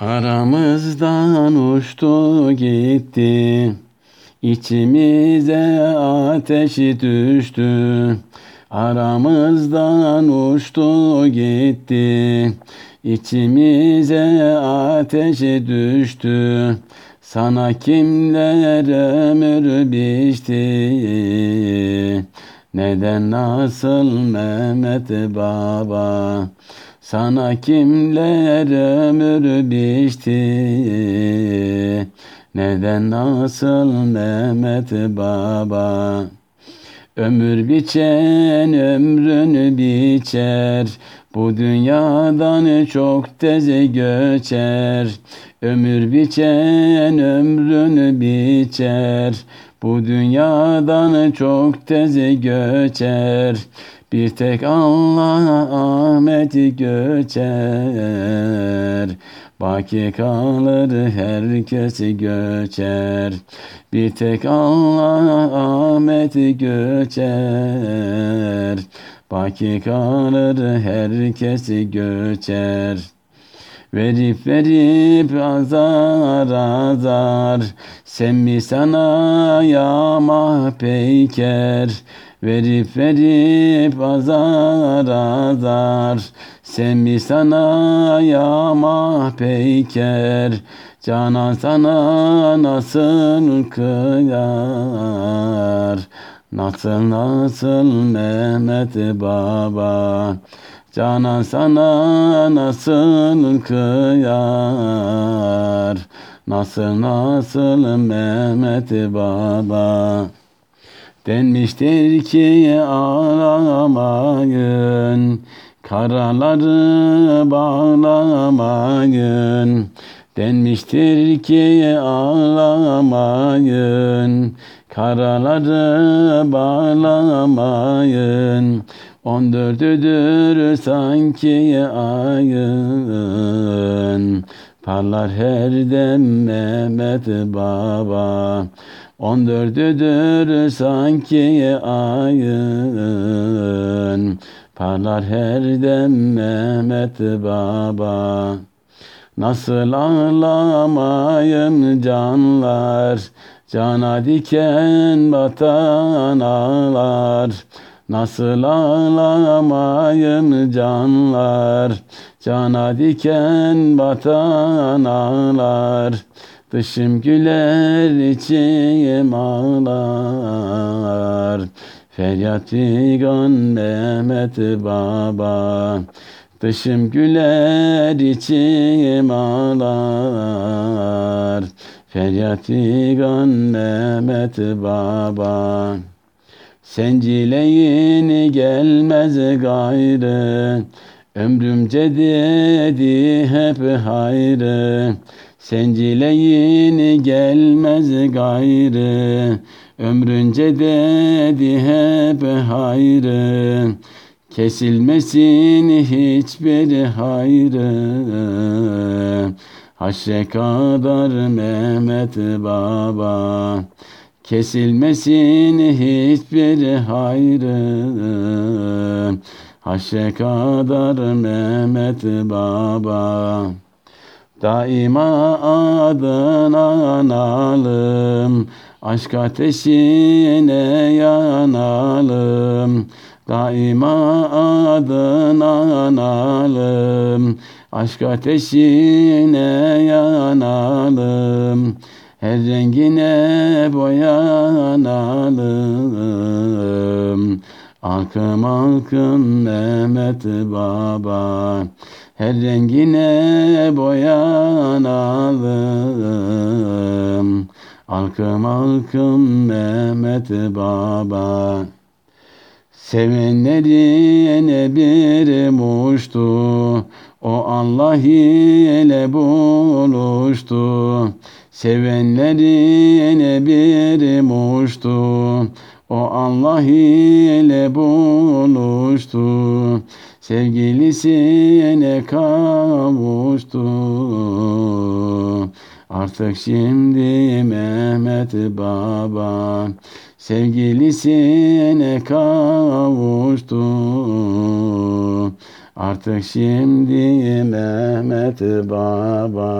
Aramızdan uçtu gitti, içimize ateşi düştü. Aramızdan uçtu gitti, içimize ateşi düştü. Sana kimler ömür biçti, neden nasıl Mehmet Baba? Sana kimler ömür biçti? Neden nasıl Mehmet Baba? Ömür biçen ömrünü biçer. Bu dünyadan çok tez göçer. Ömür biçen ömrünü biçer Bu dünyadan çok tez göçer bir tek Allah Ahmet göçer. Baki kalır herkes göçer. Bir tek Allah Ahmet göçer. Baki kalır herkes göçer. Verip verip azar azar Sen mi sana yama peyker Verip verip azar azar Sen mi sana yama peyker Canan sana nasıl kıyar? Nasıl nasıl Mehmet Baba Canan sana nasıl kıyar Nasıl nasıl Mehmet Baba Denmiştir ki ağlamayın, karaları bağlamayın. Denmiştir ki ağlamayın, karaları bağlamayın. On dördüdür sanki ayın, parlar her dem Mehmet Baba. On dördüdür sanki ayın. Parlar her dem Mehmet Baba. Nasıl ağlamayım canlar? Cana diken batan ağlar Nasıl ağlamayım canlar? Cana diken batan ağlar. Dışım güler içim ağlar. Feryat figan Mehmet Baba. Dışım güler içim ağlar. Feryat figan Mehmet Baba Sencileyin gelmez gayrı Ömrümce dedi hep hayrı. Sencileyin gelmez gayrı Ömrünce dedi hep hayrı. Kesilmesin hiçbir hayrı. Haşre kadar Mehmet Baba Kesilmesin hiçbir hayrı Haşre kadar Mehmet Baba Daima adına analım, aşk ateşine yanalım. Daima adına analım, aşk ateşine yanalım. Her rengine boyanalım. Akım akım Mehmet Baba her rengine boyanalım. Alkım alkım Mehmet Baba. Sevenlerine bir muştu, o Allah ile buluştu. Sevenlerine bir muştu, o Allah ile buluştu. Sevgilisine kavuştu. Artık şimdi Mehmet Baba sevgilisine kavuştu. Artık şimdi Mehmet Baba